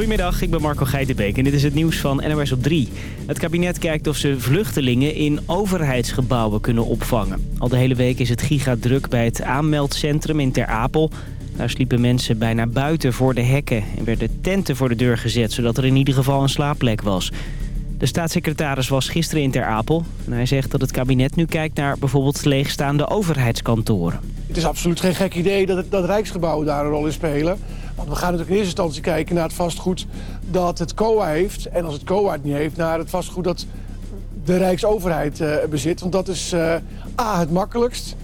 Goedemiddag, ik ben Marco Geitenbeek en dit is het nieuws van NOS op 3. Het kabinet kijkt of ze vluchtelingen in overheidsgebouwen kunnen opvangen. Al de hele week is het gigadruk bij het aanmeldcentrum in Ter Apel. Daar sliepen mensen bijna buiten voor de hekken en werden tenten voor de deur gezet... zodat er in ieder geval een slaapplek was. De staatssecretaris was gisteren in Ter Apel. En hij zegt dat het kabinet nu kijkt naar bijvoorbeeld leegstaande overheidskantoren. Het is absoluut geen gek idee dat, dat Rijksgebouwen daar een rol in spelen. We gaan natuurlijk in eerste instantie kijken naar het vastgoed dat het COA heeft. En als het COA het niet heeft, naar het vastgoed dat de Rijksoverheid uh, bezit. Want dat is uh, A, het makkelijkst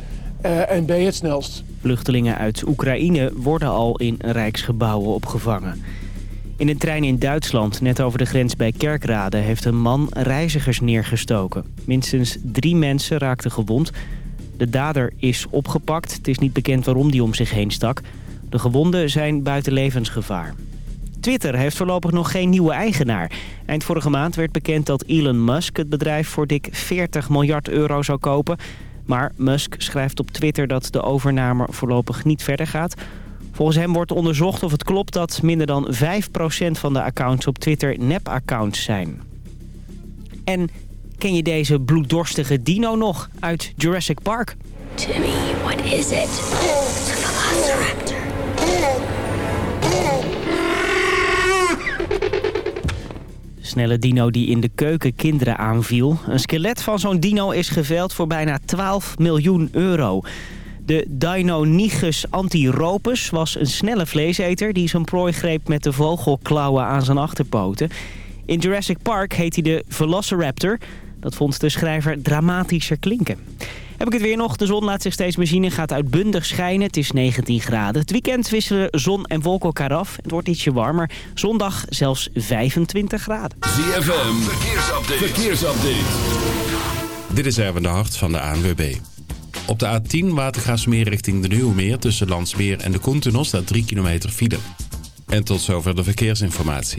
uh, en B, het snelst. Vluchtelingen uit Oekraïne worden al in Rijksgebouwen opgevangen. In een trein in Duitsland, net over de grens bij Kerkrade... heeft een man reizigers neergestoken. Minstens drie mensen raakten gewond. De dader is opgepakt. Het is niet bekend waarom die om zich heen stak. De gewonden zijn buiten levensgevaar. Twitter heeft voorlopig nog geen nieuwe eigenaar. Eind vorige maand werd bekend dat Elon Musk het bedrijf voor dik 40 miljard euro zou kopen. Maar Musk schrijft op Twitter dat de overname voorlopig niet verder gaat... Volgens hem wordt onderzocht of het klopt dat minder dan 5% van de accounts op Twitter nep-accounts zijn. En ken je deze bloeddorstige dino nog uit Jurassic Park? Timmy, what is it? Snelle dino die in de keuken kinderen aanviel. Een skelet van zo'n dino is geveld voor bijna 12 miljoen euro. De Deinonychus antiropus was een snelle vleeseter... die zijn prooi greep met de vogelklauwen aan zijn achterpoten. In Jurassic Park heet hij de Velociraptor. Dat vond de schrijver dramatischer klinken. Heb ik het weer nog. De zon laat zich steeds meer zien en gaat uitbundig schijnen. Het is 19 graden. Het weekend wisselen zon en wolken elkaar af. Het wordt ietsje warmer. Zondag zelfs 25 graden. ZFM, verkeersupdate. verkeersupdate. Dit is Erwin de Hart van de ANWB. Op de A10 Watergaasmeer richting de Nieuwmeer tussen Landsmeer en de Koentunnel staat 3 kilometer file. En tot zover de verkeersinformatie.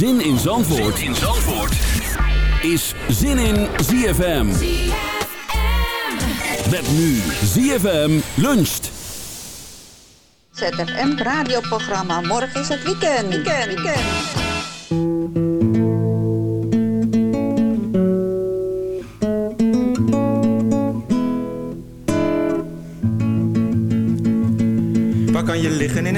Zin in Zandvoort, zin in Zandvoort. is Zin in ZFM. Met nu ZFM luncht. ZFM radioprogramma. Morgen is het weekend. Weekend, weekend.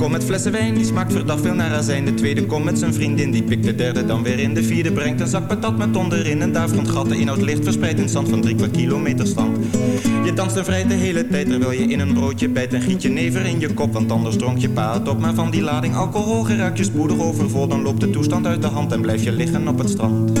Komt met flessen wijn, die smaakt verdacht veel naar azijn. De tweede komt met zijn vriendin, die pikt de derde dan weer in. De vierde brengt een zak patat met onderin een daverend gat. De inhoud licht verspreid in zand van drie kwart kilometer stand. Je danst en de hele tijd terwijl je in een broodje bijt. En giet je never in je kop, want anders dronk je pa het op. Maar van die lading alcohol geraak je spoedig overvol. Dan loopt de toestand uit de hand en blijf je liggen op het strand.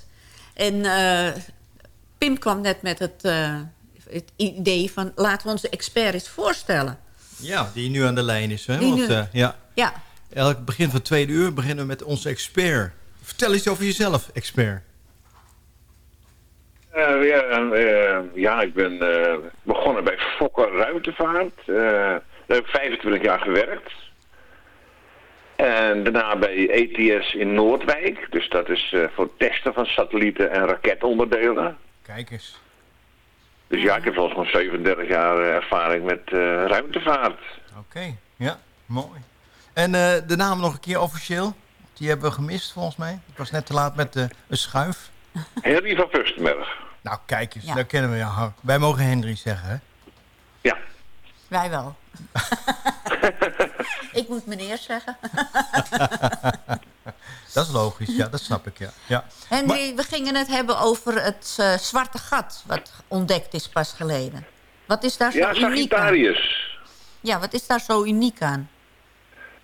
En uh, Pim kwam net met het, uh, het, idee van... laten we onze expert eens voorstellen. Ja, die nu aan de lijn is. Hè? Want, nu... uh, ja. ja. Elk begin van het tweede uur beginnen we met onze expert. Vertel eens over jezelf, expert. ja, ja, ik ben begonnen bij Fokker Ruimtevaart. daar heb ik 25 jaar gewerkt. En daarna bij ETS in Noordwijk. Dus dat is uh, voor testen van satellieten en raketonderdelen. Kijk eens. Dus ja, ik heb volgens mij 37 jaar uh, ervaring met uh, ruimtevaart. Oké, okay. ja, mooi. En de naam nog een keer officieel? Die hebben we gemist volgens mij. Ik was net te laat met een schuif. Henry van Fustenberg. Nou, kijk eens, ja. daar kennen we jou. Wij mogen Henry zeggen, hè? Ja. Wij wel. ik moet meneer zeggen. dat is logisch, ja, dat snap ik, ja. ja. Henry, maar... we gingen het hebben over het uh, zwarte gat... wat ontdekt is pas geleden. Wat is daar zo ja, uniek Sagittarius. aan? Ja, wat is daar zo uniek aan?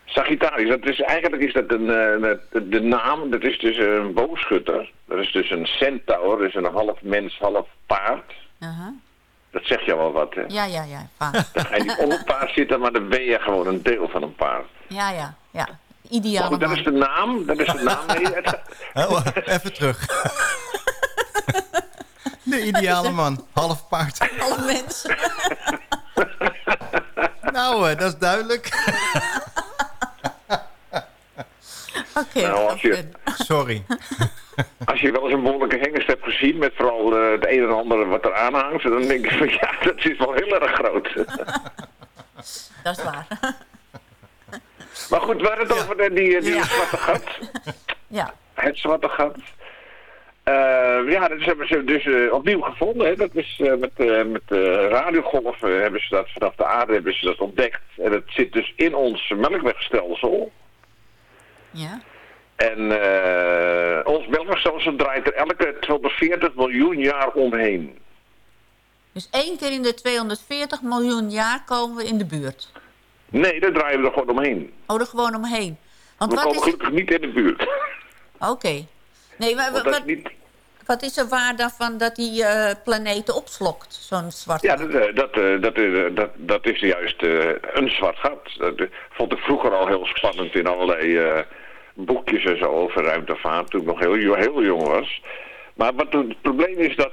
Sagittarius, dat is, eigenlijk is dat een, uh, de, de, naam, dat is dus een boogschutter. Dat is dus een centaur, dat is een half mens, half paard. Uh -huh. Dat zeg je wel wat, hè? Ja, ja, ja. Paard. Dan ga je niet op een paard zitten, maar dan ben je gewoon een deel van een paard. Ja, ja, ja. Ideaal. Oh, dat is de naam. Dat is de naam. oh, even terug. de ideale man. Half paard. Half mens. nou, dat is duidelijk. Oké. Okay, nou, je... Sorry. Als je wel eens een behoorlijke hengst hebt gezien, met vooral uh, het een en ander wat er aan hangt, dan denk ik van ja, dat is wel heel erg groot. dat is waar. maar goed, we hadden het over de, die, die ja. zwarte gat. Ja. Het zwarte gat. Uh, ja, dat hebben ze dus uh, opnieuw gevonden. Hè. Dat is uh, met, met radiogolven hebben ze dat vanaf de aarde hebben ze dat ontdekt. En het zit dus in ons melkwegstelsel. Ja. En uh, ons melkwegstelsel draait er elke 240 miljoen jaar omheen. Dus één keer in de 240 miljoen jaar komen we in de buurt? Nee, daar draaien we er gewoon omheen. Oh, er gewoon omheen. Want we wat komen is... gelukkig niet in de buurt. Oké. Okay. Nee, maar wat, wat, niet... wat is er waar daarvan dat die uh, planeten opslokt, zo'n zwart gat? Ja, dat, dat, dat, dat, dat is juist uh, een zwart gat. Dat vond ik vroeger al heel spannend in allerlei uh, boekjes en zo over ruimtevaart, toen ik nog heel, heel jong was. Maar wat het probleem is dat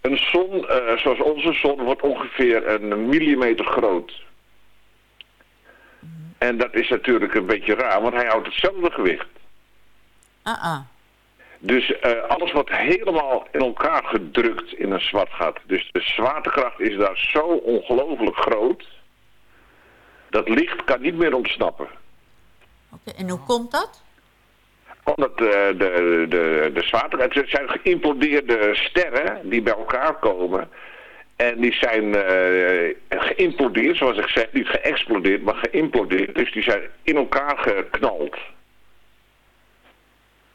een zon, zoals onze zon, wordt ongeveer een millimeter groot. En dat is natuurlijk een beetje raar, want hij houdt hetzelfde gewicht. Ah, uh -uh. Dus uh, alles wordt helemaal in elkaar gedrukt in een zwart gat. Dus de zwaartekracht is daar zo ongelooflijk groot. Dat licht kan niet meer ontsnappen. Oké, okay, en hoe komt dat? Omdat uh, de, de, de zwaartekracht... Het zijn geïmplodeerde sterren die bij elkaar komen... En die zijn uh, geïmplodeerd, zoals ik zeg, niet geëxplodeerd, maar geïmplodeerd. Dus die zijn in elkaar geknald.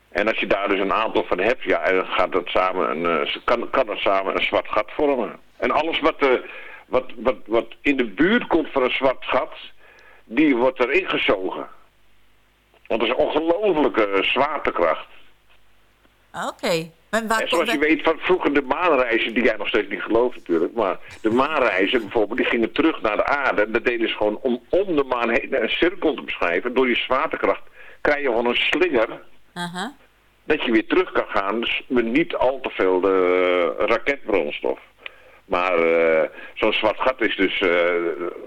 En als je daar dus een aantal van hebt, ja, dan gaat dat samen een, uh, kan, kan dat samen een zwart gat vormen. En alles wat, uh, wat, wat, wat in de buurt komt van een zwart gat, die wordt erin gezogen. Want dat is een ongelofelijke zwaartekracht. Oké. Okay. En zoals je weet van vroeger de maanreizen, die jij nog steeds niet gelooft natuurlijk, maar de maanreizen bijvoorbeeld, die gingen terug naar de aarde. En dat deden ze gewoon om, om de maan heen een cirkel te beschrijven. Door je zwaartekracht krijg je gewoon een slinger, uh -huh. Dat je weer terug kan gaan, dus met niet al te veel de, uh, raketbrandstof. Maar eh, zo'n zwart gat is dus eh,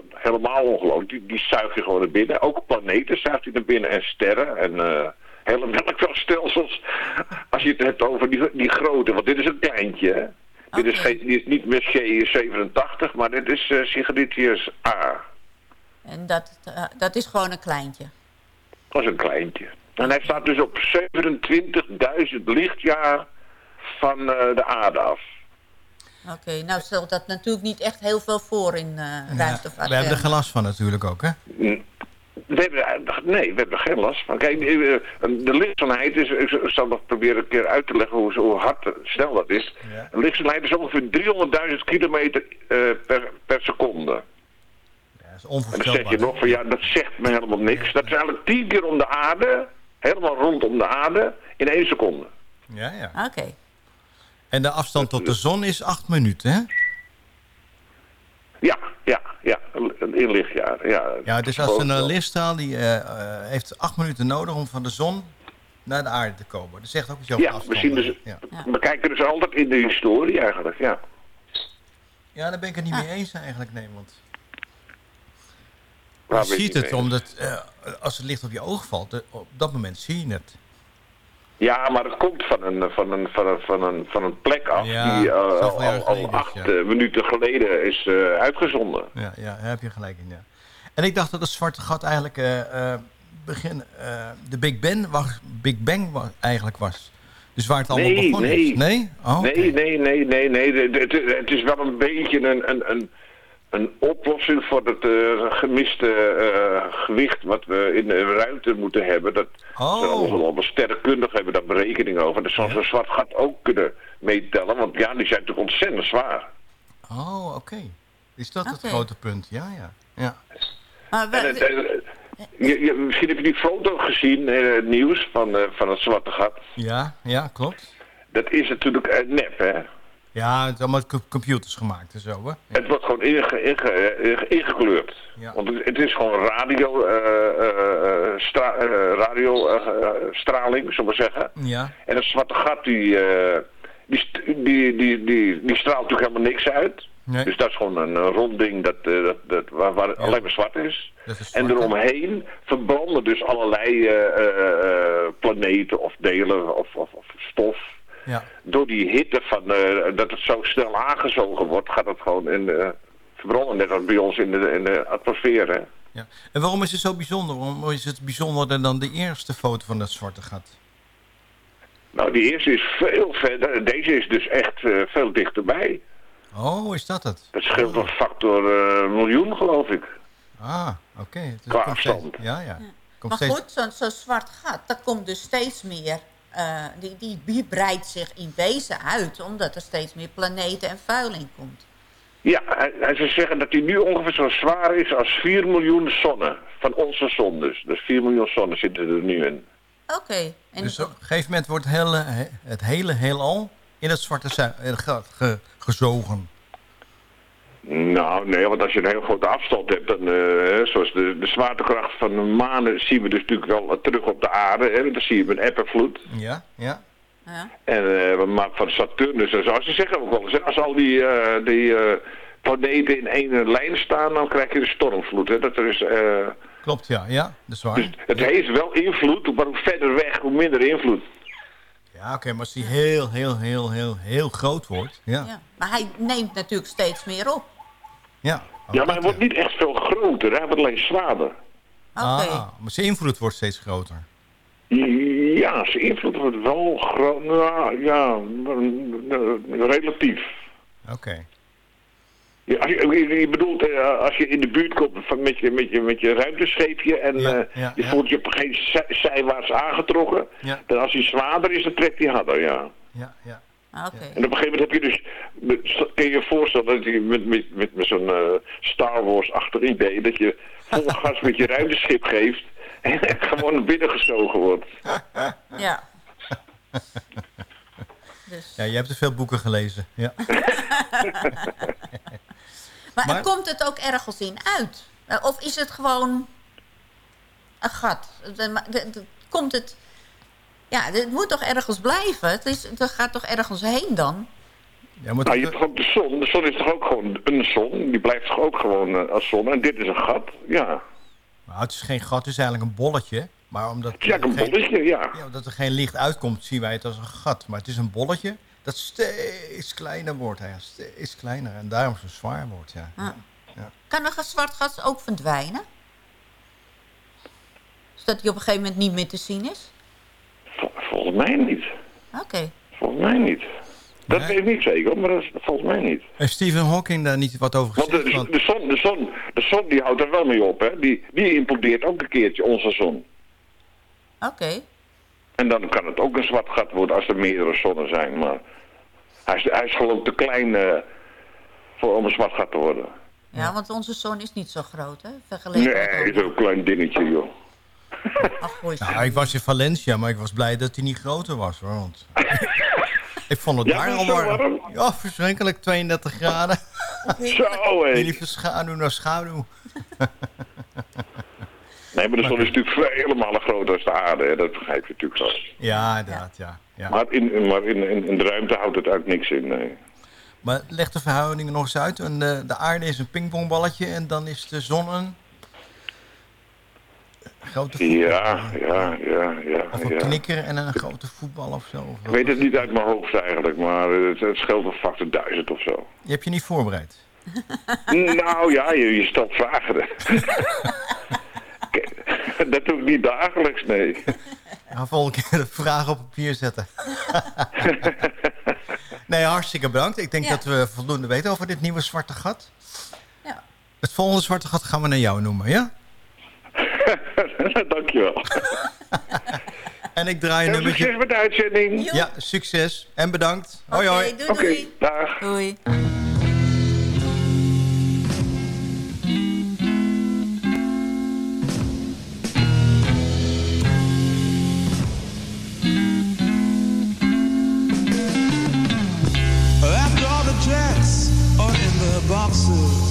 helemaal ongelooflijk. Die, die zuig je gewoon naar binnen. Ook planeten zuigt hij naar binnen en sterren en uh, hele melkwegstelsels. Als je het hebt over die, die grote, want dit is een kleintje. Hè? Dit is, geen, dit is niet Messier 87, maar dit is uh, A. En dat, dat is gewoon een kleintje? Dat is een kleintje. En hij staat dus op 27.000 lichtjaar van uh, de aarde af. Oké, okay, nou stelt dat natuurlijk niet echt heel veel voor in uh, ruimtevaart. we hebben er geen last van natuurlijk ook, hè? We hebben, nee, we hebben er geen last van. Kijk, de lichtsnelheid is, ik zal nog proberen een keer uit te leggen hoe, hoe hard, snel dat is. Ja. Een lichtsnelheid is ongeveer 300.000 kilometer uh, per, per seconde. Ja, dat is en dan zeg je nog van, ja, dat zegt me helemaal niks. Dat is eigenlijk tien keer om de aarde, helemaal rondom de aarde, in één seconde. Ja, ja. Oké. Okay. En de afstand tot de zon is acht minuten, hè? Ja, ja, ja, in lichtjaar. Ja, ja dus als een uh, lichtstraal die uh, uh, heeft acht minuten nodig om van de zon naar de aarde te komen. Dat zegt ook iets over ja, we, zien dus, ja, we kijken dus altijd in de historie eigenlijk, ja. Ja, daar ben ik het niet mee eens eigenlijk, nee, want... Je ziet het, mee? omdat als het licht op je oog valt, op dat moment zie je het. Ja, maar het komt van een, van een, van een, van een, van een plek af ja, die uh, al, acht ja. minuten geleden is uh, uitgezonden. Ja, ja, daar heb je gelijk in, ja. En ik dacht dat het zwarte gat eigenlijk uh, begin, de Big Bang, was, Big Bang was, eigenlijk was. Dus waar het allemaal nee, begonnen nee. is. Nee? Oh, okay. Nee, nee, nee, nee, nee. Het, het is wel een beetje een... een, een een oplossing voor het uh, gemiste uh, gewicht wat we in de ruimte moeten hebben. Dat oh. allemaal sterrenkundig hebben daar berekening over. Dat zou zo'n zwart gat ook kunnen meetellen, want ja, die zijn natuurlijk ontzettend zwaar. Oh, oké. Okay. Is dat okay. het grote punt? Ja, ja. ja. Maar we, en, en, je, je, misschien heb je die foto gezien in het nieuws van, van het zwarte gat. Ja, ja, klopt. Dat is natuurlijk nep, hè? Ja, het is allemaal computers gemaakt en zo, hè? Ja. Het wordt gewoon inge, inge, ingekleurd. Ja. Want het, het, is gewoon radio, uh, uh, stra, uh, radiostraling, zullen we zeggen. Ja. En het zwarte gat, die, die, die, die, die, die, straalt natuurlijk helemaal niks uit. Nee. Dus dat is gewoon een rond ding dat, dat, dat, waar, waar ja. alleen maar zwart is. is zwart, en eromheen verbranden dus allerlei planeten of delen of, of, of stof. Ja. Door die hitte van uh, dat het zo snel aangezogen wordt, gaat het gewoon in uh, verbranden. Net als bij ons in de, in de atmosfeer. Hè? Ja. En waarom is het zo bijzonder? Waarom is het bijzonderder dan de eerste foto van dat zwarte gat? Nou, die eerste is veel verder. Deze is dus echt uh, veel dichterbij. Oh, is dat het? Het scheelt een factor miljoen, geloof ik. Ah, oké. Okay. Qua afstand. Ja, ja. maar steeds... goed, zo'n zo zwart gat, dat komt dus steeds meer uh, die, die, die breidt zich in wezen uit, omdat er steeds meer planeten en vuiling komt. Ja, hij, ze zeggen dat hij nu ongeveer zo zwaar is als 4 miljoen zonnen. Van onze zon dus. Dus 4 miljoen zonnen zitten er nu in. Oké. Okay. Dus op een gegeven moment wordt het hele, het hele heelal in het zwarte gat ge, gezogen. Nou, nee, want als je een heel grote afstand hebt, dan, uh, zoals de, de zwaartekracht van de maan, zien we dus natuurlijk wel terug op de aarde. Hè, dan zie je een eppervloed. Ja, ja. ja. En uh, maar van Saturnus, en zoals ze zeggen ook wel eens, als al die, uh, die planeten in één lijn staan, dan krijg je een stormvloed. Hè. Dat er is, Klopt, ja, ja, dat is waar. Dus het heeft wel invloed, maar hoe verder weg, hoe minder invloed. Ja, oké, okay, maar als die heel, heel, heel, heel, heel groot wordt. Ja. ja. Maar hij neemt natuurlijk steeds meer op. Ja, ja maar hij wordt niet echt veel groter, hij wordt alleen zwaarder. Oké. Okay. Ah, maar zijn invloed wordt steeds groter. Ja, zijn invloed wordt wel groot. Nou, ja, relatief. Oké. Okay. Ja, je, je bedoelt, als je in de buurt komt van, met, je, met, je, met je ruimtescheepje en ja, uh, ja, je ja. voelt je op geen zijwaarts aangetrokken, dan als hij zwaarder is, dan trekt hij harder, ja. Ja, ja. Ah, Oké. En op een gegeven moment heb je dus, kun je je voorstellen dat je met, met, met, met zo'n uh, Star Wars-achtig idee, dat je vol gas met je ruimteschip geeft en gewoon naar binnen gezogen wordt. Ja. Dus. Ja, je hebt te veel boeken gelezen. Ja. maar, maar komt het ook ergens in uit? Of is het gewoon een gat? Komt het... Ja, het moet toch ergens blijven? Het, is, het gaat toch ergens heen dan? Ja, maar Nou, je hebt toch ook de zon. De zon is toch ook gewoon een zon? Die blijft toch ook gewoon eh, als zon? En dit is een gat, ja. Nou, het is geen gat, het is eigenlijk een bolletje. Maar omdat, Ja, een geen- bolletje, ja. ja, omdat er geen licht uitkomt, zien wij het als een gat. Maar het is een bolletje dat steeds kleiner wordt. Hè. Steeds kleiner. En daarom zo zwaar wordt, ja. Ah. Ja. Kan een zwart gat ook verdwijnen? Zodat hij op een gegeven moment niet meer te zien is? Vol- volgens mij niet. Oké. Volgens mij niet. Dat Nee. weet ik niet zeker, maar dat is volgens mij niet. Heeft Stephen Hawking daar niet wat over Want gezegd? de, Want- de, zon, de, zon, de zon die houdt er wel mee op, hè. Die, die implodeert ook een keertje onze zon. Oké. En dan kan het ook een zwart gat worden als er meerdere zonnen zijn. Maar hij is, hij is gewoon te klein eh, voor, om een zwart gat te worden. Ja, want onze zon is niet zo groot, hè? Vergeleken Nee, met het is een klein dingetje, joh. Ach, goeie. Nou, ik was in Valencia, maar ik was blij dat hij niet groter was, hoor. Want... ik vond het Ja, daar al warm. warm? Ja, verschrikkelijk, 32 graden. Zo, hé. Jullie van schaduw naar schaduw. Nee, maar de zon is natuurlijk vele malen groter dan de aarde. Hè. Dat begrijp je natuurlijk wel. Ja, inderdaad, ja. ja. Maar, in, maar in, in, in de ruimte houdt het eigenlijk niks in. Nee. Maar leg de verhoudingen nog eens uit. En de, de aarde is een pingpongballetje en dan is de zon een... grote voetbal. Ja, ja, ja, ja. Of een ja. knikker en een grote voetbal of zo. Of Ik weet het niet uit mijn hoofd eigenlijk, maar het, het scheelt een factor duizend of zo. Je hebt je niet voorbereid. nou ja, je, je stelt vragen. dat doe ik niet dagelijks, nee. Ga volgende keer de vraag op papier zetten. nee, hartstikke bedankt. Ik denk Ja. dat we voldoende weten over dit nieuwe zwarte gat. Ja. Het volgende zwarte gat gaan we naar jou noemen, ja? Dankjewel. En ik draai een nummertje... succes met de uitzending. Ja, succes en bedankt. Hoi, Oké, hoi. doei Oké, doei. dag. Doei. After all the jacks are in the boxes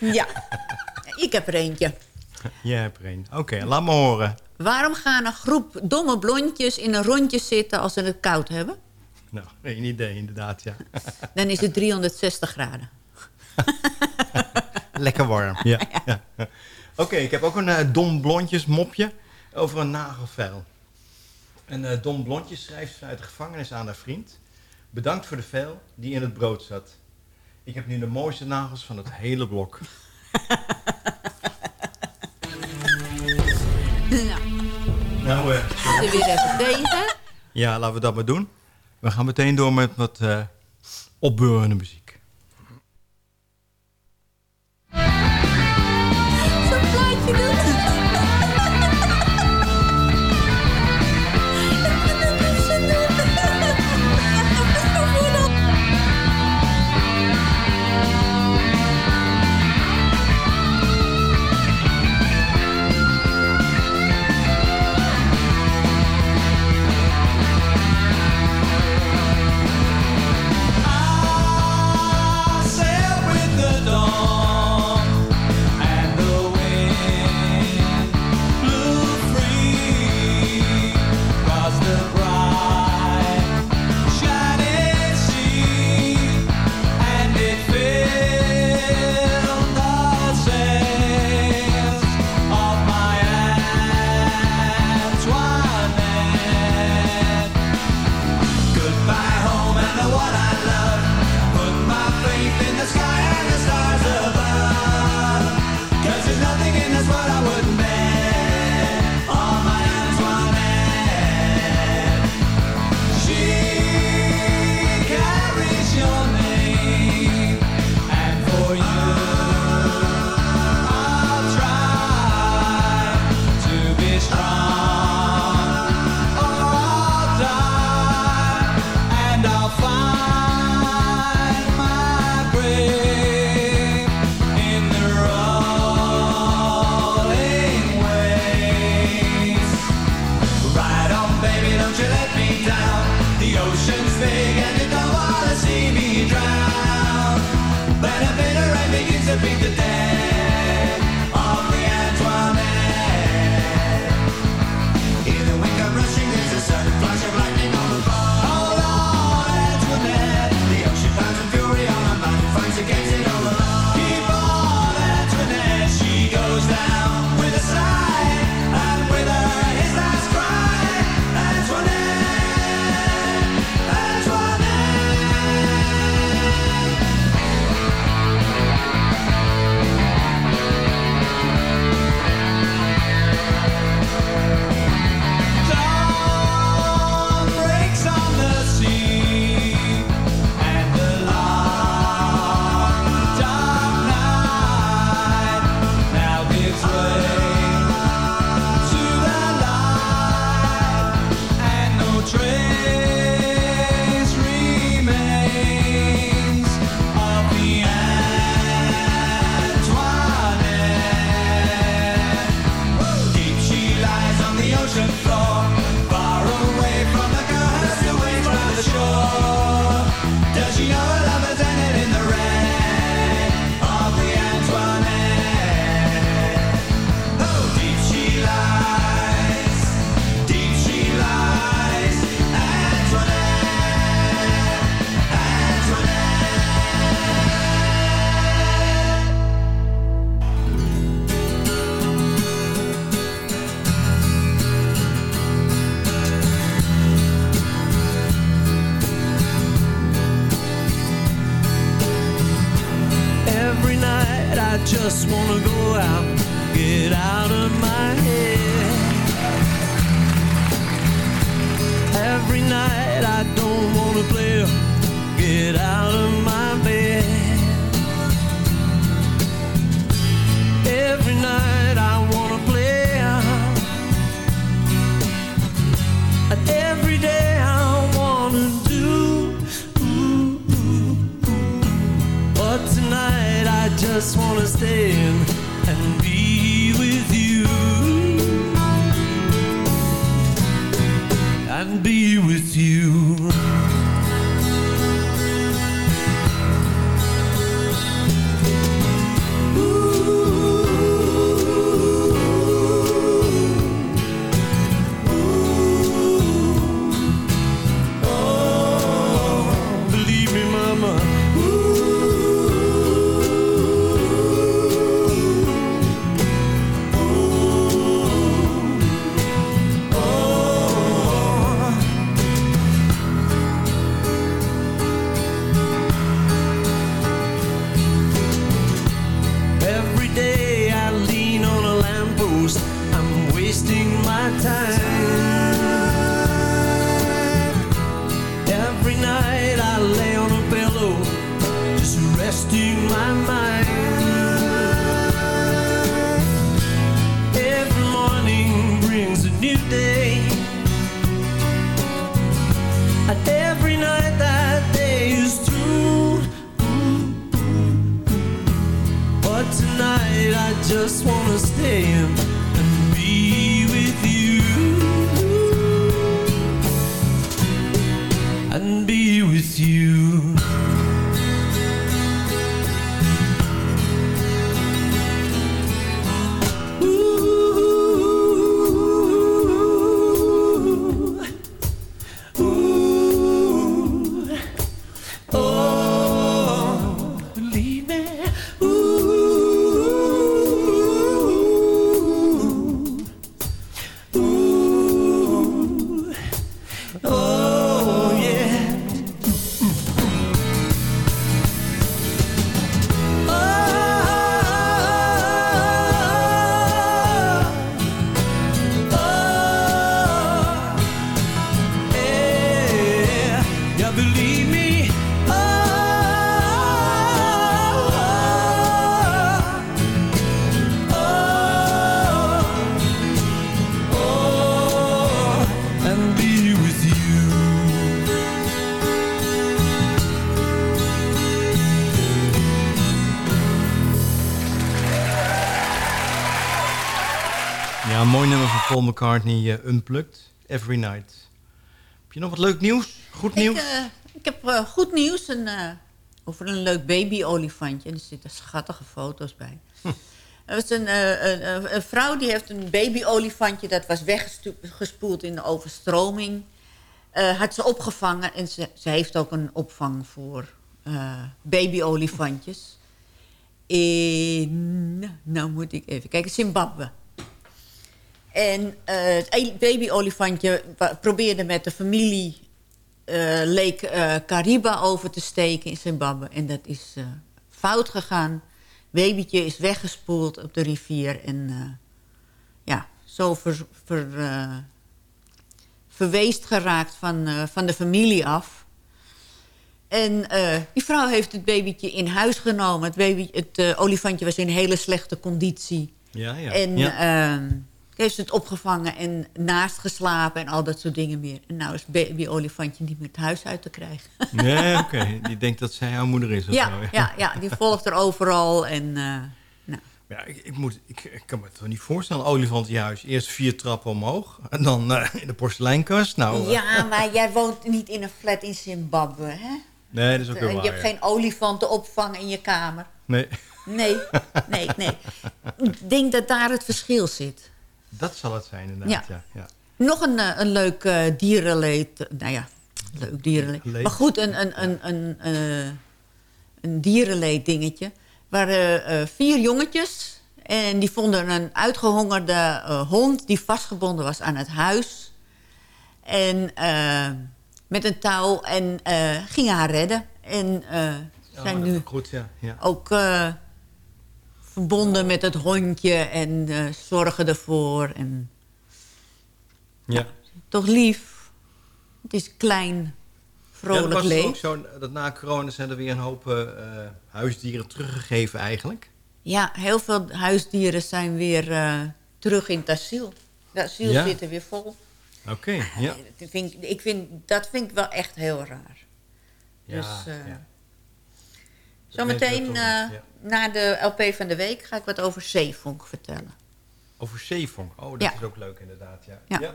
Ja, ik heb er eentje. Jij hebt er een. Oké, laat me horen. Waarom gaan een groep domme blondjes in een rondje zitten als ze het koud hebben? Nou, geen idee, inderdaad, ja. Dan is het 360 graden. Lekker warm. Ja. ja. Oké, ik heb ook een eh, dom blondjes mopje over een nagelvel. Een eh, dom blondje schrijft uit de gevangenis aan haar vriend. Bedankt voor de vel die in het brood zat. Ik heb nu de mooiste nagels van het hele blok. Nou, Nou, eh, er weer even deze. ja, laten we dat maar doen. We gaan meteen door met wat eh opbeurende muziek. Just wanna go out, get out of my head. Every night I don't wanna play, get out of my bed. Just wanna stay in and be with you. And be with you. just McCartney, eh, Unplugged, Every Night. Heb je nog wat leuk nieuws? Goed nieuws? Ik, eh, ik heb eh, goed nieuws over een leuk baby-olifantje. En er zitten schattige foto's bij. Er was een, een, een- een vrouw die heeft een baby-olifantje... dat was weggespoeld in de overstroming. Had ze opgevangen en ze, ze heeft ook een opvang voor eh, baby-olifantjes. In, nou moet ik even kijken, Zimbabwe. En eh, het baby-olifantje probeerde met de familie eh Lake eh, Kariba over te steken in Zimbabwe. En dat is fout gegaan. Babytje is weggespoeld op de rivier. En ja, zo ver, ver, verweest geraakt van, van de familie af. En die vrouw heeft het babytje in huis genomen. Het, baby, het olifantje was in hele slechte conditie. Ja, ja. En ja. Heeft het opgevangen en naast geslapen en al dat soort dingen meer. En nou is baby-olifantje niet meer het huis uit te krijgen. Nee, oké. Die denkt dat zij haar moeder is of ja, zo. ja, ja, die volgt er overal. En, eh, nou. Ja, ik, ik, moet, ik, ik kan me het toch niet voorstellen, een olifant in je huis. Eerst vier trappen omhoog en dan eh, in de porseleinkast. Nou, eh, Ja, maar jij woont niet in een flat in Zimbabwe, hè? nee, dat is ook En wel je waar. hebt ja. geen olifantenopvang in je kamer. Nee, Nee, nee, nee. Ik denk dat daar het verschil zit. Dat zal het zijn inderdaad. Ja. Ja, Nog een, eh, een leuk eh, dierenleed. Nou ja, leuk dierenleed. Leed. Maar goed, een, een, een, een, eh, een dierenleed dingetje. waren vier jongetjes. En die vonden een uitgehongerde eh, hond die vastgebonden was aan het huis. En met een touw. En gingen haar redden. En zijn Oh, nu goed, ja. ook verbonden met het hondje. En eh, zorgen ervoor. En ja. toch lief. Het is klein, Ja, vrolijk dat was ook zo, dat na corona zijn er weer een hoop eh, huisdieren teruggegeven eigenlijk. Ja, heel veel huisdieren zijn weer eh, terug in het asiel. De asiel Ja. zit er weer vol. Oké, ja. Dat vind, ik- ik vind, dat vind ik wel echt heel raar. Ja, dus, eh, ja. Zometeen ja. Na de LP van de week ga ik wat over zeevonk vertellen. Over zeevonk. Oh, dat Ja. is ook leuk inderdaad. Ja. Ja.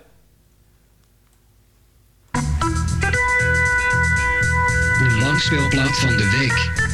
De langspeelplaat van de week.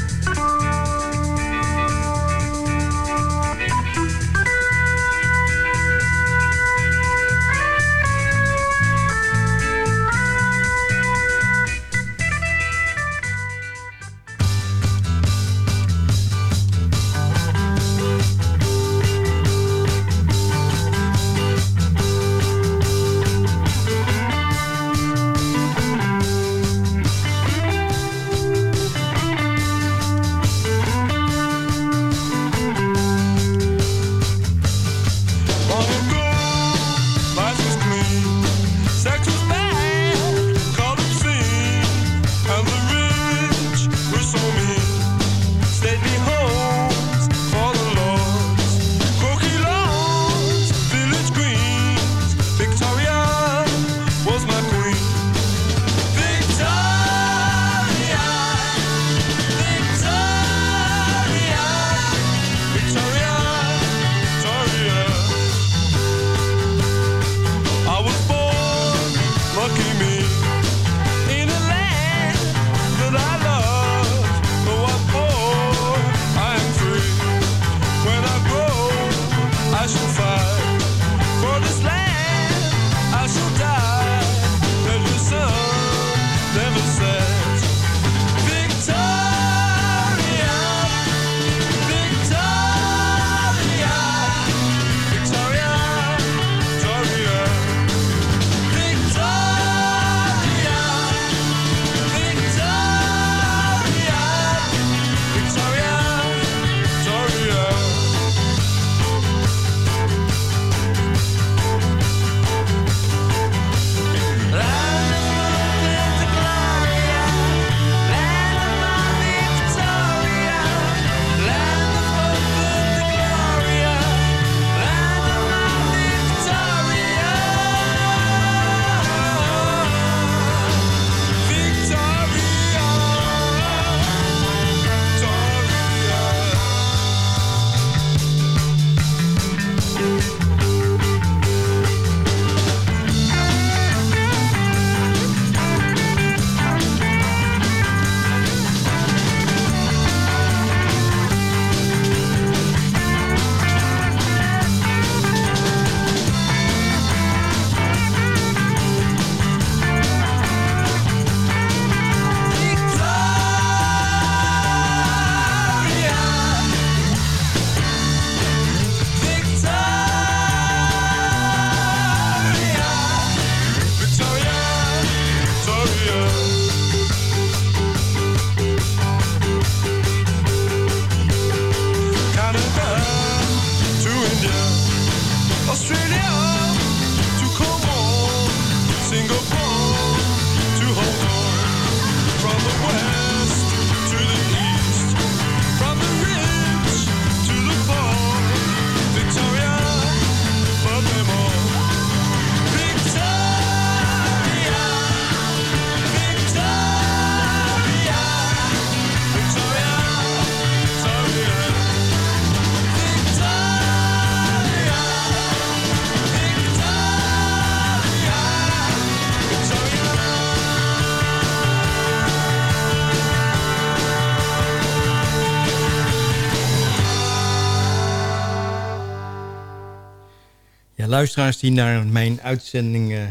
Luisteraars die naar mijn uitzending eh,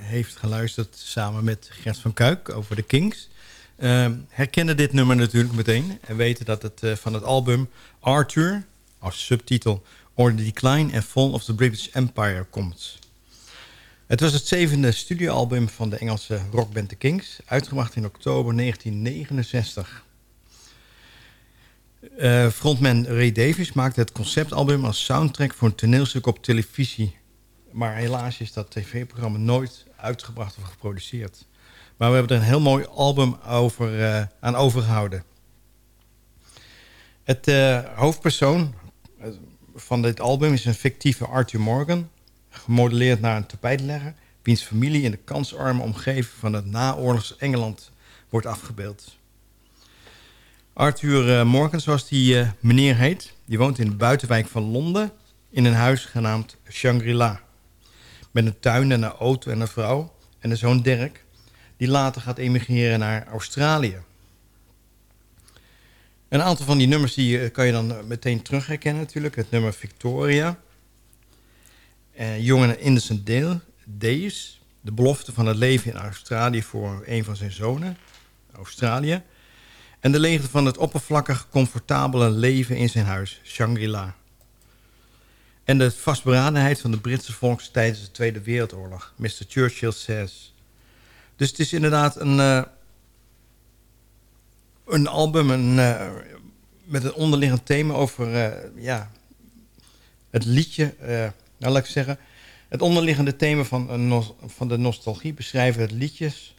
heeft geluisterd... samen met Gert van Kuik over de Kings... eh, herkennen dit nummer natuurlijk meteen... en weten dat het eh, van het album Arthur... als subtitel Or the Decline and Fall of the British Empire komt. Het was het zevende studioalbum van de Engelse rockband The Kings... uitgebracht in oktober 1969... Eh, frontman Ray Davies maakte het conceptalbum als soundtrack voor een toneelstuk op televisie. Maar helaas is dat tv-programma nooit uitgebracht of geproduceerd. Maar we hebben er een heel mooi album over, eh, aan overgehouden. Het eh, hoofdpersoon van dit album is een fictieve Arthur Morgan... gemodelleerd naar een tapijtlegger... wiens familie in de kansarme omgeving van het naoorlogs Engeland wordt afgebeeld. Arthur eh, Morgan, zoals die eh, meneer heet, die woont in de buitenwijk van Londen in een huis genaamd Shangri-La. Met een tuin en een auto en een vrouw en een zoon Dirk, die later gaat emigreren naar Australië. Een aantal van die nummers die eh, kan je dan meteen terug herkennen natuurlijk. Het nummer Victoria. Eh and Innocent Dale, Days. De belofte van het leven in Australië voor een van zijn zonen. Australië. En de leegte van het oppervlakkig comfortabele leven in zijn huis, Shangri-La. En de vastberadenheid van de Britse volks tijdens de Tweede Wereldoorlog, Mr. Churchill says. Dus het is inderdaad een, eh, een album een, eh, met een onderliggend thema over eh, ja, het liedje. nou, laat ik zeggen, het onderliggende thema van, van de nostalgie beschrijven het liedjes.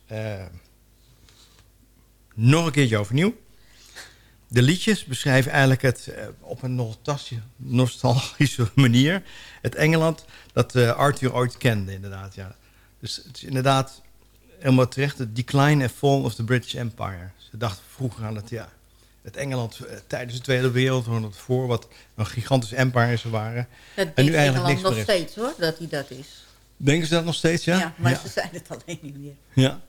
Nog een keertje overnieuw. De liedjes beschrijven eigenlijk het eh, op een nostalgische, nostalgische manier... het Engeland dat eh, Arthur ooit kende, inderdaad. Ja. Dus het is inderdaad helemaal terecht... de decline and fall of the British Empire. Ze dachten vroeger aan het, ja, het Engeland eh, tijdens de Tweede Wereldoorlog... voor wat een gigantisch empire ze waren. Dat en nu eigenlijk niks Engeland meer nog steeds hoor, dat hij dat is. Denken ze dat nog steeds, ja? Ja, maar ja. ze zijn het alleen niet meer. Ja.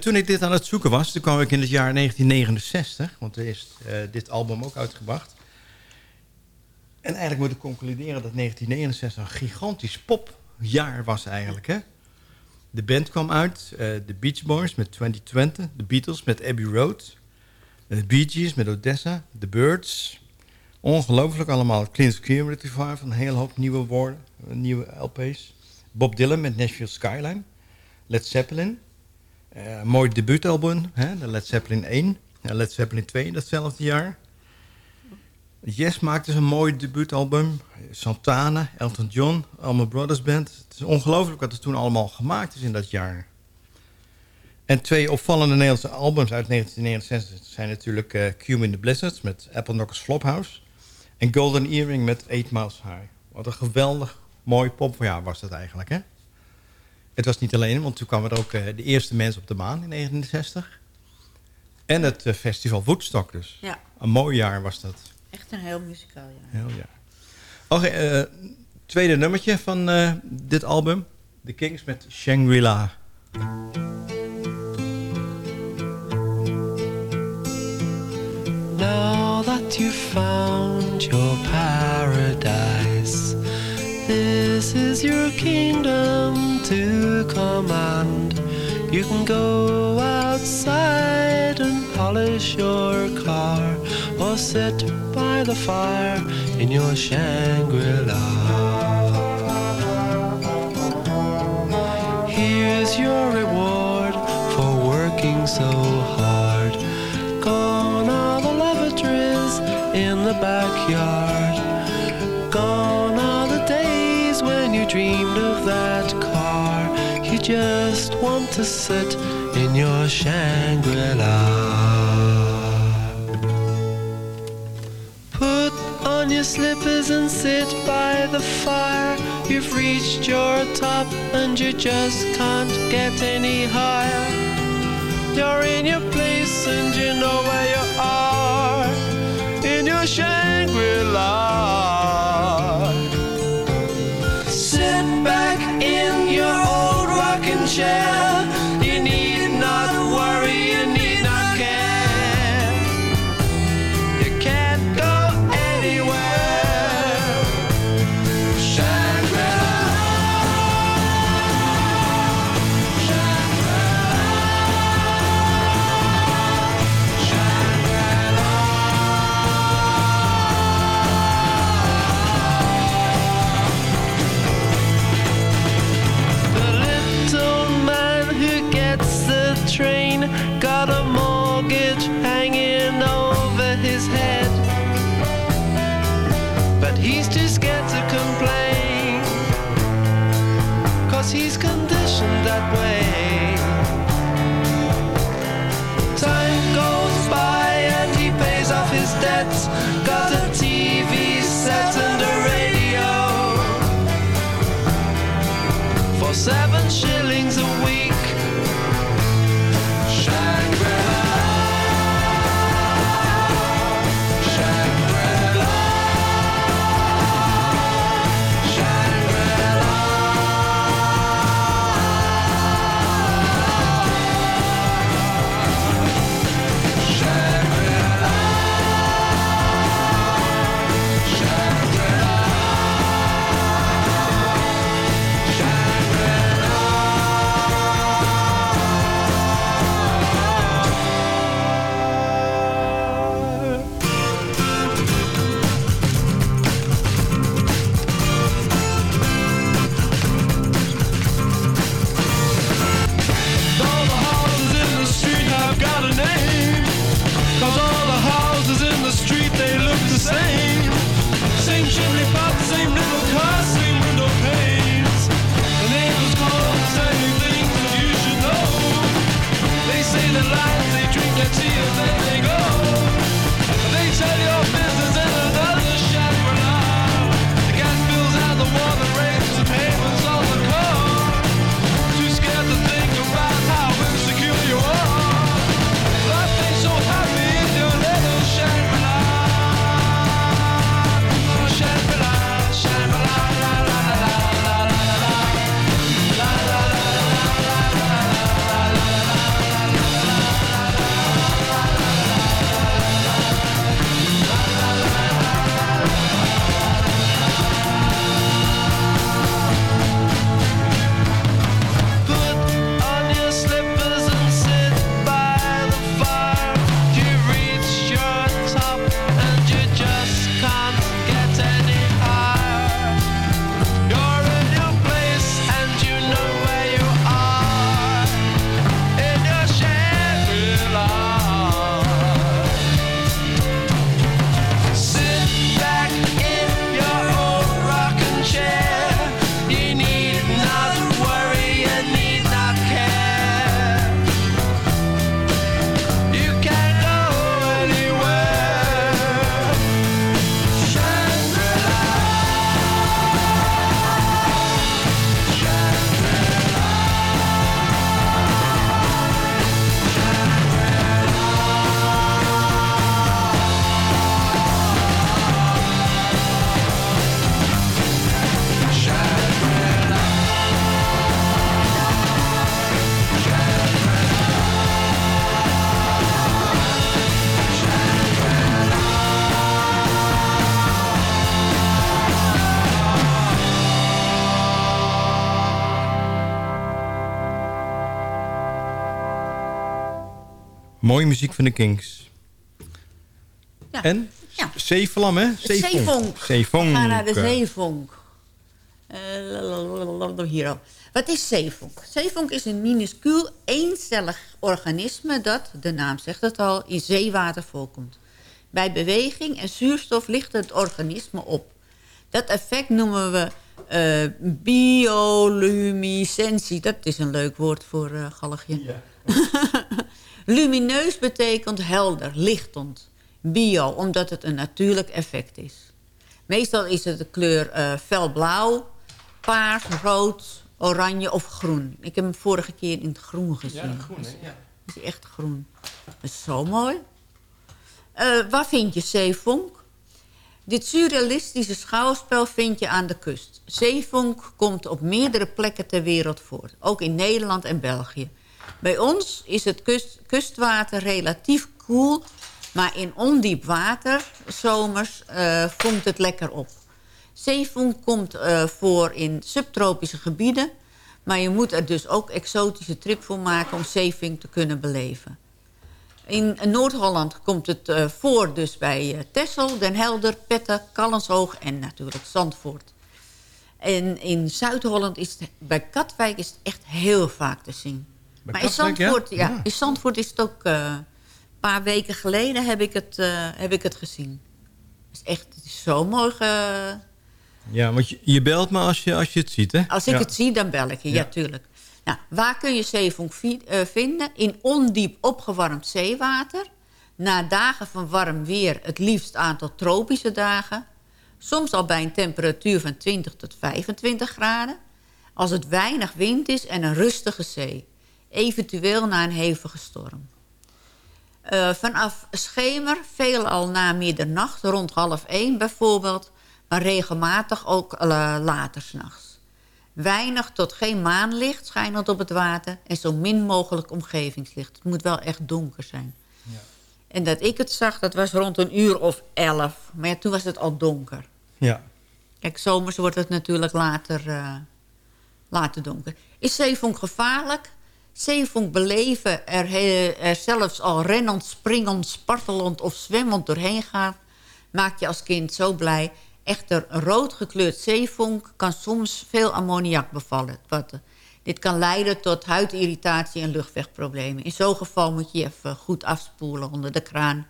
Toen ik dit aan het zoeken was, toen kwam ik in het jaar 1969, want er is eh, dit album ook uitgebracht. En eigenlijk moet ik concluderen dat 1969 een gigantisch popjaar was eigenlijk. Hè? De band kwam uit, eh, de Beach Boys met 2020, de Beatles met Abbey Road, de Bee Gees met Odessa, The Birds. Ongelooflijk allemaal. Clean Scream van een hele hoop nieuwe woorden, eh, nieuwe LP's. Bob Dylan met Nashville Skyline. Led Zeppelin. Eh, mooi debuutalbum, hè, de Led Zeppelin 1. En Led Zeppelin 2 in datzelfde jaar. Yes maakte dus een mooi debuutalbum. Santana, Elton John, Allman Brothers Band. Het is ongelooflijk wat er toen allemaal gemaakt is in dat jaar. En twee opvallende Nederlandse albums uit 1969 zijn natuurlijk Cume in the Blizzards met Apple Knockers Flophouse. En Golden Earring met Eight Miles High. Wat een geweldig mooi popjaar was dat eigenlijk, hè? Het was niet alleen, want toen kwamen er ook eh, de eerste mensen op de maan in 1969. En het eh, festival Woodstock dus. Ja. Een mooi jaar was dat. Echt een heel muzikaal jaar. Heel jaar. Oké, eh, tweede nummertje van eh, dit album. The Kings met Shangri-La. Now that you've found your paradise, this is your kingdom to command. You can go outside and polish your car, or sit by the fire in your Shangri-La. Here's just want to sit in your Shangri-La. Put on your slippers and sit by the fire. You've reached your top and you just can't get any higher. You're in your place and you know where you are. In your Shangri-La. He's Mooie muziek van de Kings. Ja. En? Ja. Zeevlam, hè? Zeevonk. Zeevonk. We gaan naar de zeevonk. Eh, lalalala, hier al. Wat is zeevonk? Zeevonk is een minuscuul eencellig organisme dat, de naam zegt het al, in zeewater voorkomt. Bij beweging en zuurstof ligt het organisme op. Dat effect noemen we eh, bioluminescentie. Dat is een leuk woord voor eh galgje. Lumineus betekent helder, lichtend. Bio, omdat het een natuurlijk effect is. Meestal is het de kleur eh, felblauw, paars, rood, oranje of groen. Ik heb hem vorige keer in het groen gezien. Ja, groen, hè? Ja. Is echt groen. Dat is zo mooi. Eh, waar vind je zeevonk? Dit surrealistische schouwspel vind je aan de kust. Zeevonk komt op meerdere plekken ter wereld voor. Ook in Nederland en België. Bij ons is het kust, kustwater relatief koel... maar in ondiep water, zomers, vonkt het lekker op. Zeevonk komt eh, voor in subtropische gebieden... maar je moet er dus ook exotische trip voor maken... om zeevonk te kunnen beleven. In Noord-Holland komt het eh, voor dus bij Texel, Den Helder, Petten, Callenshoog en natuurlijk Zandvoort. En in Zuid-Holland is het, bij Katwijk is het echt heel vaak te zien. Bij maar in Katwijk? Zandvoort, ja? Ja. in Zandvoort is het ook... eh, een paar weken geleden heb ik het, eh, heb ik het gezien. Het is echt het is zo mooi. ge- Ja, want je, je belt me als je, als je het ziet, hè? Als ik Ja. het zie, dan bel ik je. Ja, tuurlijk. Nou, waar kun je zeevonk eh, vinden? In ondiep opgewarmd zeewater. Na dagen van warm weer het liefst aantal tropische dagen. Soms al bij een temperatuur van 20 tot 25 graden. Als het weinig wind is en een rustige zee. Eventueel na een hevige storm. Eh, vanaf schemer, veelal na middernacht, rond half één bijvoorbeeld... maar regelmatig ook eh, later s'nachts. Weinig tot geen maanlicht schijnend op het water... en zo min mogelijk omgevingslicht. Het moet wel echt donker zijn. En dat ik het zag, dat was rond een uur of elf. Maar ja, toen was het al donker. Ja. Kijk, zomers wordt het natuurlijk later, eh, later donker. Is zeevonk gevaarlijk? Zeevonk beleven, er, zelfs al rennend, springend, spartelend of zwemmend doorheen gaan... maakt je als kind zo blij. Echter, een rood gekleurd zeevonk kan soms veel ammoniak bevallen. Wat, eh, dit kan leiden tot huidirritatie en luchtwegproblemen. In zo'n geval moet je even goed afspoelen onder de kraan...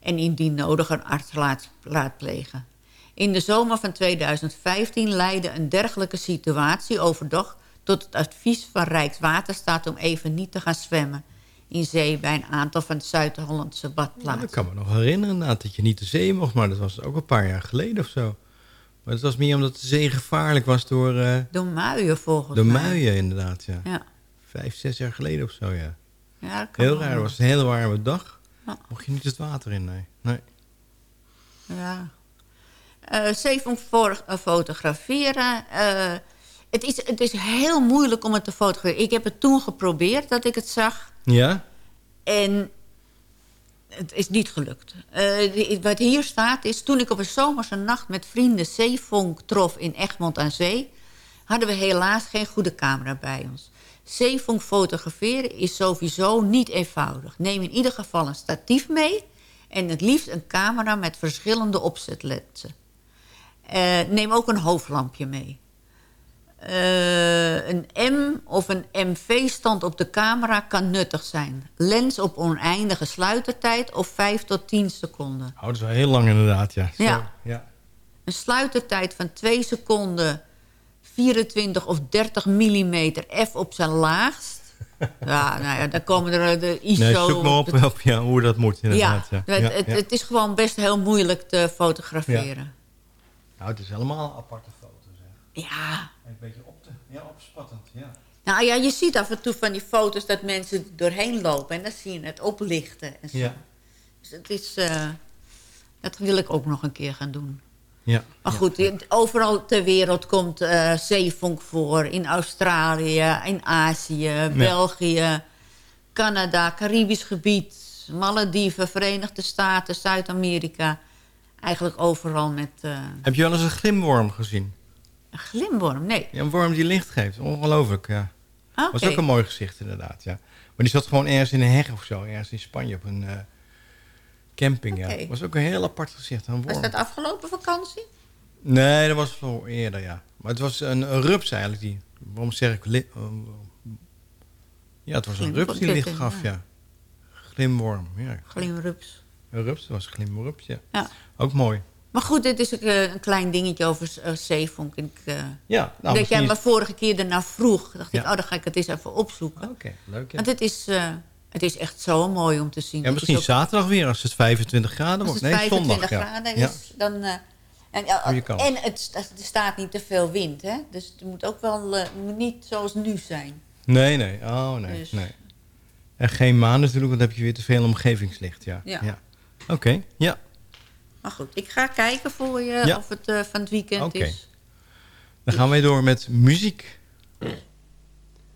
en indien nodig een arts laat, raadplegen. In de zomer van 2015 leidde een dergelijke situatie overdag... tot het advies van Rijkswaterstaat om even niet te gaan zwemmen... in zee bij een aantal van de Zuid-Hollandse Ja, badplaatsen. ik kan me nog herinneren dat je niet de zee mocht, maar dat was ook een paar jaar geleden of zo. Maar het was meer omdat de zee gevaarlijk was door eh, Door muien volgens de mij. muien inderdaad, ja. Ja. Vijf, zes jaar geleden of zo, ja. Ja, dat kan Heel raar, het was een hele warme dag. Ja. Mocht je niet het water in, nee. nee. Ja. Eh zeevonk voor eh, fotograferen. Het, is, het is heel moeilijk om het te fotograferen. Ik heb het toen geprobeerd dat ik het zag. Ja? En het is niet gelukt. Eh, wat hier staat is... toen ik op een zomerse nacht met vrienden zeevonk trof in Egmond aan Zee... hadden we helaas geen goede camera bij ons. Zeevonk fotograferen is sowieso niet eenvoudig. Neem in ieder geval een statief mee... en het liefst een camera met verschillende opzetlensen. Eh, neem ook een hoofdlampje mee. Eh, een M of een MV-stand op de camera kan nuttig zijn. Lens op oneindige sluitertijd of 5 tot 10 seconden. Oh, dat is wel heel lang inderdaad, ja. Zo, Ja. ja. Een sluitertijd van 2 seconden, 24 of 30 mm f op zijn laagst. Ja, nou ja, dan komen er eh, de ISO... Nee, zoek maar op, op ja, hoe dat moet inderdaad. Ja, het, Ja, het, het is gewoon best heel moeilijk te fotograferen. Nou, het is helemaal aparte foto's. Ja. Een beetje op te, ja, opspattend, ja. Nou ja, je ziet af en toe van die foto's dat mensen doorheen lopen... en dan zie je het oplichten en zo. Ja. Dus het is... eh, dat wil ik ook nog een keer gaan doen. Ja. Maar goed, overal ter wereld komt eh, zeevonk voor. In Australië, in Azië, België, Canada, Caribisch gebied... Malediven, Verenigde Staten, Zuid-Amerika. Eigenlijk overal met eh, Heb je wel eens een glimworm gezien? Een glimworm. Nee. Ja, een worm die licht geeft. Ongelooflijk, ja. Was ook een mooi gezicht inderdaad, ja. Maar die zat gewoon ergens in een heg of zo. Ergens in Spanje op een eh, camping. Ja. Oké. was ook een heel apart gezicht. Een Was worm. dat afgelopen vakantie? Nee, dat was wel eerder, ja. Maar het was een, een rups eigenlijk. Die, waarom zeg ik... eh, ja, het was een rups die licht gaf, ja. Glimworm, ja. Glimrups. Een rups, dat was een glimrups, ja. Ja. Ook mooi. Maar goed, dit is eh, een klein dingetje over uh, zeevonk. Ik, eh, Ja, nou, dat jij me vorige keer daarna vroeg. dacht ik, oh, dan ga ik het eens even opzoeken. Oké, leuk, ja. Want het is, eh, het is echt zo mooi om te zien. Ja, misschien ook- zaterdag weer als het 25 graden Als wordt. het Nee, 25 zondag. graden ja. is, dan... eh, en en het, er staat niet te veel wind, hè? Dus het moet ook wel eh, moet niet zoals nu zijn. Nee, nee. Oh, nee. Dus- nee. En geen maan natuurlijk, want dan heb je weer te veel omgevingslicht. Ja. Ja. Oké, ja. Maar goed, ik ga kijken voor je Ja. of het eh, van het weekend Oké. is. Dan gaan wij door met muziek.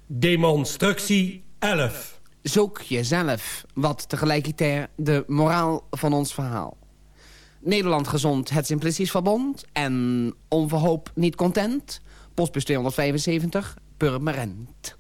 Demonstructie 11. Zoek jezelf, wat tegelijkertijd de moraal van ons verhaal. Nederland gezond, het Simplicies Verbond. En onverhoop niet content. Postbus 275, Purmerend.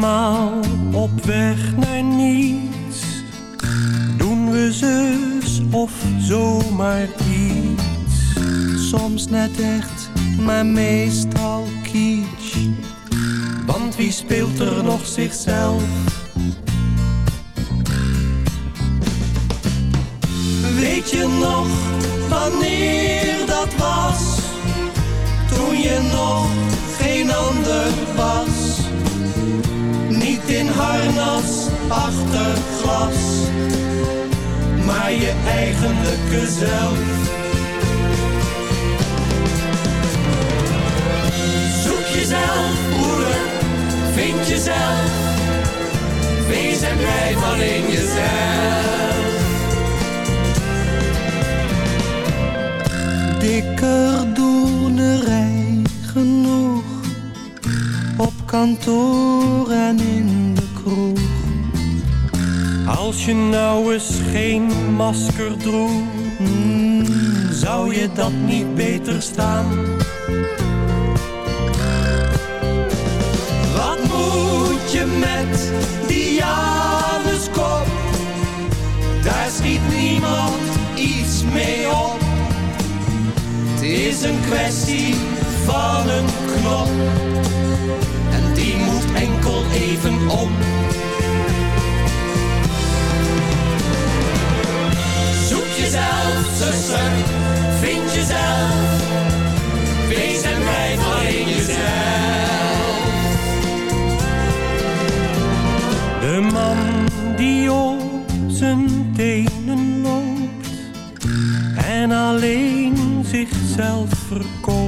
Allemaal op weg naar niets. Doen we zus of zomaar iets. Soms net echt, maar meestal kitsch. Want wie speelt er nog zichzelf? Weet je nog wanneer dat was? Toen je nog geen ander was. In harnas achter glas, maar je eigenlijke zelf. Zoek jezelf, broeder, vind jezelf. Wees en blijf alleen jezelf. Dikker doenerij kantoor en in de kroeg. Als je nou eens geen masker droeg, zou je dat niet beter staan? Wat moet je met die Januskop? Daar schiet niemand iets mee op. Het is een kwestie van een knop. En die moet enkel even om. Zoek jezelf, zuster, vind jezelf. Wees en blijf alleen jezelf. De man die op zijn tenen loopt en alleen zichzelf verkoopt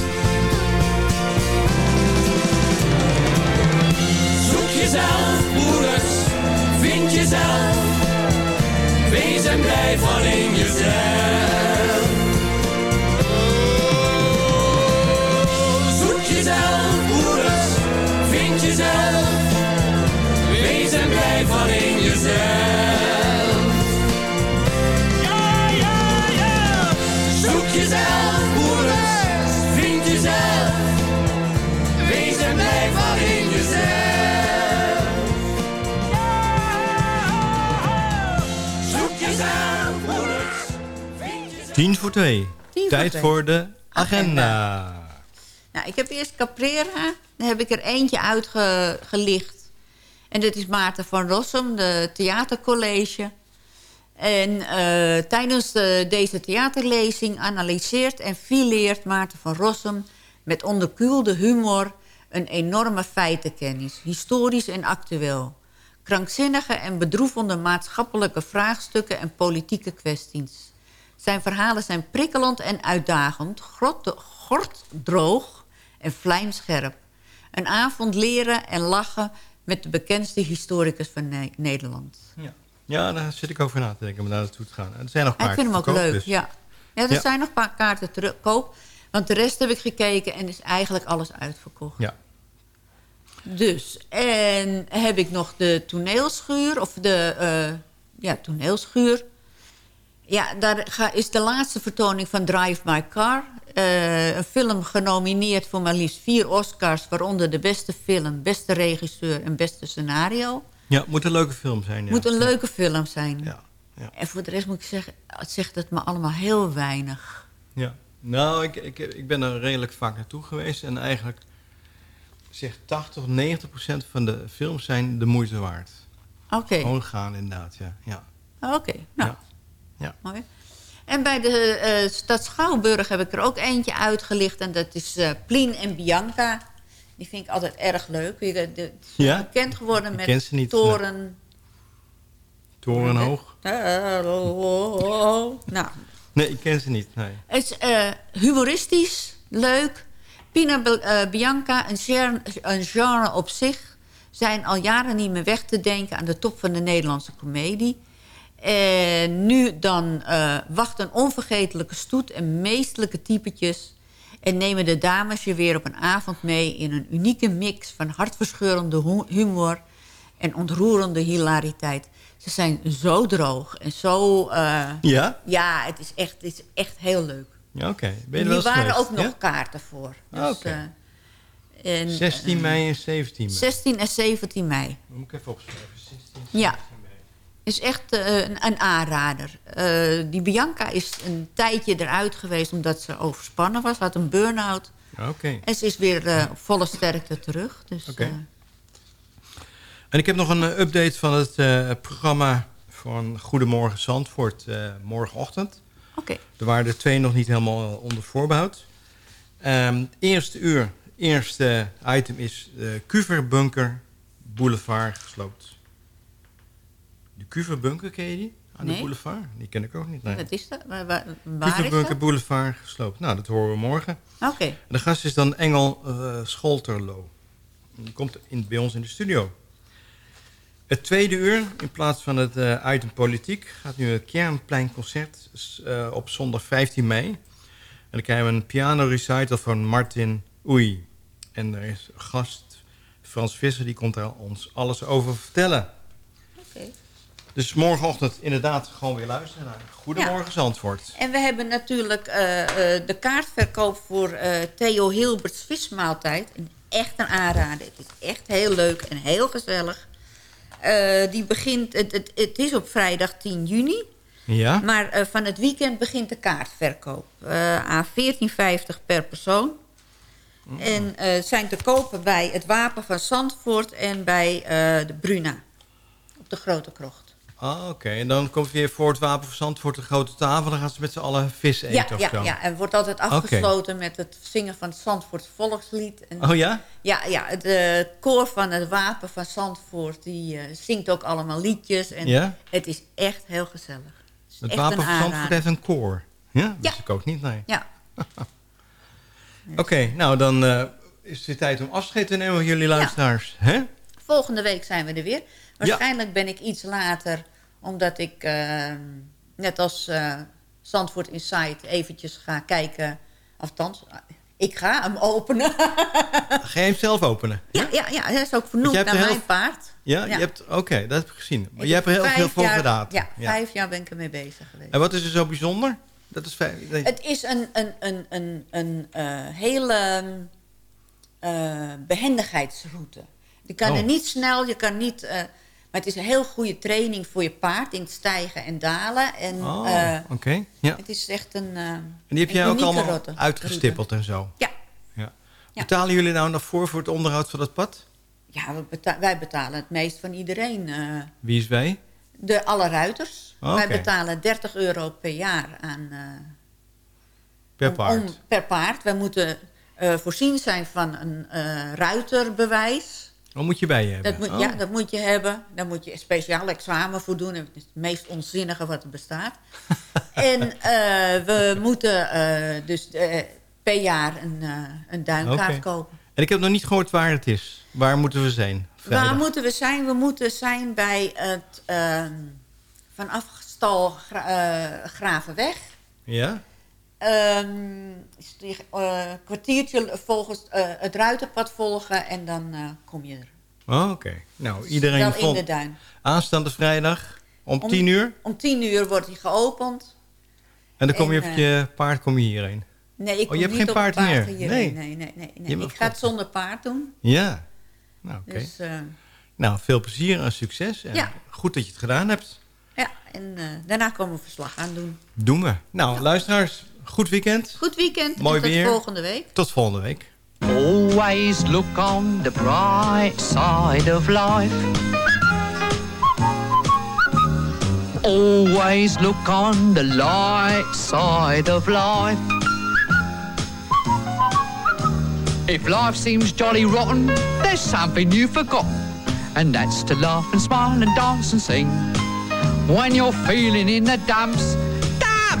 Jezelf, broeders, vind jezelf. Wees en blijf alleen jezelf. Zoek jezelf, broeders, vind jezelf. Wees en blijf alleen jezelf. Ja, ja, ja. Zoek jezelf, broeders, vind jezelf. Wees en blijf alleen jezelf. Tien voor twee. Tien voor Tijd twee. voor de agenda. Nou, ik heb eerst Caprera. Daar heb ik er eentje uitgelicht. En dit is Maarten van Rossum, de theatercollege. En eh, tijdens de- deze theaterlezing analyseert en fileert Maarten van Rossum... met onderkuelde humor een enorme feitenkennis, historisch en actueel. krankzinnige en bedroevende maatschappelijke vraagstukken en politieke kwesties. Zijn verhalen zijn prikkelend en uitdagend, grot, gorddroog en vlijmscherp. Een avond leren en lachen met de bekendste historicus van Ne- Nederland. Ja. ja, daar zit ik over na te denken om daar naartoe te gaan. Er zijn nog Ja, ik vind hem ook leuk, dus- ja. Ja, er Ja. zijn nog een paar kaarten te koop. Want de rest heb ik gekeken en is eigenlijk alles uitverkocht. Ja. Dus, en heb ik nog de toneelschuur, of de eh, ja, toneelschuur. Ja, daar ga, is de laatste vertoning van Drive My Car. Eh, een film genomineerd voor maar liefst vier Oscars... waaronder de beste film, beste regisseur en beste scenario. Ja, moet een leuke film zijn. Ja. moet een leuke film zijn. Ja, ja. En voor de rest moet ik zeggen... het zegt het me allemaal heel weinig. Ja. Nou, ik, ik, ik ben er redelijk vaak naartoe geweest. En eigenlijk zegt 80 of 90 procent van de films zijn de moeite waard. Oké. Gewoon gaan inderdaad, ja. ja. Oké, nou. Ja. Mooi. En bij de eh, stad Schouwburg heb ik er ook eentje uitgelicht. En dat is eh Plien en Bianca. Die vind ik altijd erg leuk. Die, de, Ja? bekend geworden Ik met niet, Toren... Torenhoog. Nou, Nee, ik ken ze niet. Nee. het is eh, humoristisch, leuk. Pina eh, Bianca, een genre, een genre op zich... zijn al jaren niet meer weg te denken... aan de top van de Nederlandse komedie. En nu dan eh, wacht een onvergetelijke stoet en meestelijke typetjes... en nemen de dames je weer op een avond mee... in een unieke mix van hartverscheurende hu- humor... en ontroerende hilariteit. Ze zijn zo droog en zo... eh, Ja? ja, het is echt, het is echt heel leuk. Ja, oké. Ben je er wel waren geweest? ook nog kaarten voor. Dus, Ah, oké. en, 16 eh, mei en 17 mei. 16 en 17 mei. Moet ik even opschrijven. 16, Ja. Is echt eh, een, een aanrader. Eh, die Bianca is een tijdje eruit geweest omdat ze overspannen was. Had een burn-out. Oké. En ze is weer eh, op volle sterkte terug. Dus, Oké. En ik heb nog een update van het programma van Goedemorgen Zandvoort morgenochtend. Oké. Er waren er twee nog niet helemaal onder voorbehoud. Ehm eerste uur, eerste item is de Kuverbunker Boulevard gesloopt. De Kuverbunker, ken je die? Aan de boulevard? Die ken ik ook niet. Nee. Wat is dat? Waar, waar, is dat? Boulevard gesloopt. Nou, dat horen we morgen. Oké. De gast is dan Engel eh, Scholterlo. Die komt in, bij ons in de studio. Het tweede uur, in plaats van het eh, item politiek... gaat nu een kernpleinconcert eh, op zondag 15 mei. En dan krijgen we een piano recital van Martin Oei. En er is gast, Frans Visser, die komt daar ons alles over vertellen. Oké. Dus morgenochtend inderdaad gewoon weer luisteren naar Goedemorgen Zandvoort. En we hebben natuurlijk eh, eh, de kaartverkoop voor eh, Theo Hilberts vismaaltijd. En Echt een aanrader. Het is echt heel leuk en heel gezellig. Die begint, het, het, het is op vrijdag 10 juni. Ja? Maar van het weekend begint de kaartverkoop. aan 14,50 per persoon. En eh, zijn te kopen bij het Wapen van Zandvoort en bij de Bruna. Op de Grote Krocht. Ah, oké. En dan komt weer voor het Wapen van Zandvoort de grote tafel. Dan gaan ze met z'n allen vis eten Ja, of ja, zo. ja, en wordt altijd afgesloten met het zingen van het Zandvoort volkslied. En, Oh ja? Ja, ja het eh, koor van het Wapen van Zandvoort... die eh, zingt ook allemaal liedjes. En Ja? Het is echt heel gezellig. Het, Het Wapen van Zandvoort heeft een koor. Ja? Dat wist ik ook niet, nee. Ja. Oké, nou dan eh, is het tijd om afscheid te nemen van jullie luisteraars. Hè? Volgende week zijn we er weer. Waarschijnlijk ben ik iets later... omdat ik, eh, net als eh, Zandvoort Insight... eventjes ga kijken... Althans, ik ga hem openen. Ga je hem zelf openen? ja, ja, ja, hij is ook vernoemd naar mijn heel- paard. Ja, Ja. je hebt. Oké, dat heb ik gezien. Maar Ik je hebt er heel veel voor jaar- gedaan. Ja, vijf jaar ben ik ermee bezig geweest. En wat is er zo bijzonder? Dat is vijf. nee. Het is een, een, een, een, een eh, hele eh, behendigheidsroute. Je kan Oh. er niet snel, je kan niet... maar het is een heel goede training voor je paard in het stijgen en dalen. En, Oh, eh, oké. Ja. Het is echt een eh, En die heb jij ook allemaal uitgestippeld en zo? Ja. ja. Betalen jullie nou nog voor voor het onderhoud van dat pad? Ja, we beta- wij betalen het meest van iedereen. eh, Wie is wij? de alle ruiters. Oh, Wij betalen 30 euro per jaar aan... Per paard? om- per paard. Wij moeten voorzien zijn van een ruiterbewijs. Wat moet je bij je hebben? Dat moet, Oh. Ja, dat moet je hebben. Daar moet je een speciaal examen voor doen. Het is het meest onzinnige wat er bestaat. en eh, we moeten eh, dus eh, per jaar een, eh, een duinkaart kopen. En ik heb nog niet gehoord waar het is. Waar moeten we zijn? Vrijdag. Waar moeten we zijn? We moeten zijn bij het ehm vanaf Stal Gra eh, Gravenweg. Ja? Eh, kwartiertje volgens eh, het ruitenpad volgen en dan eh, kom je er. Oh, Oké. Nou, iedereen Wel in de duin. Aanstaande vrijdag om Om- 10 uur. Om tien uur wordt hij geopend. En dan kom je op je paard kom je hierheen. Nee, ik Oh, kom je hebt niet geen op paard meer? hierheen. Nee. Nee, nee, nee. Ik ga het zonder paard doen. Ja. Nou, oké. Dus Nou, veel plezier en succes. En Ja. Goed dat je het gedaan hebt. ja, en daarna komen we verslag aan doen. Doen we. Nou, luisteraars, goed weekend. Goed weekend. Mooi en tot weer. volgende week. Tot volgende week. Always look on the bright side of life. Always look on the light side of life. If life seems jolly rotten, there's something you've forgotten. And that's to laugh and smile and dance and sing. When you're feeling in the dumps,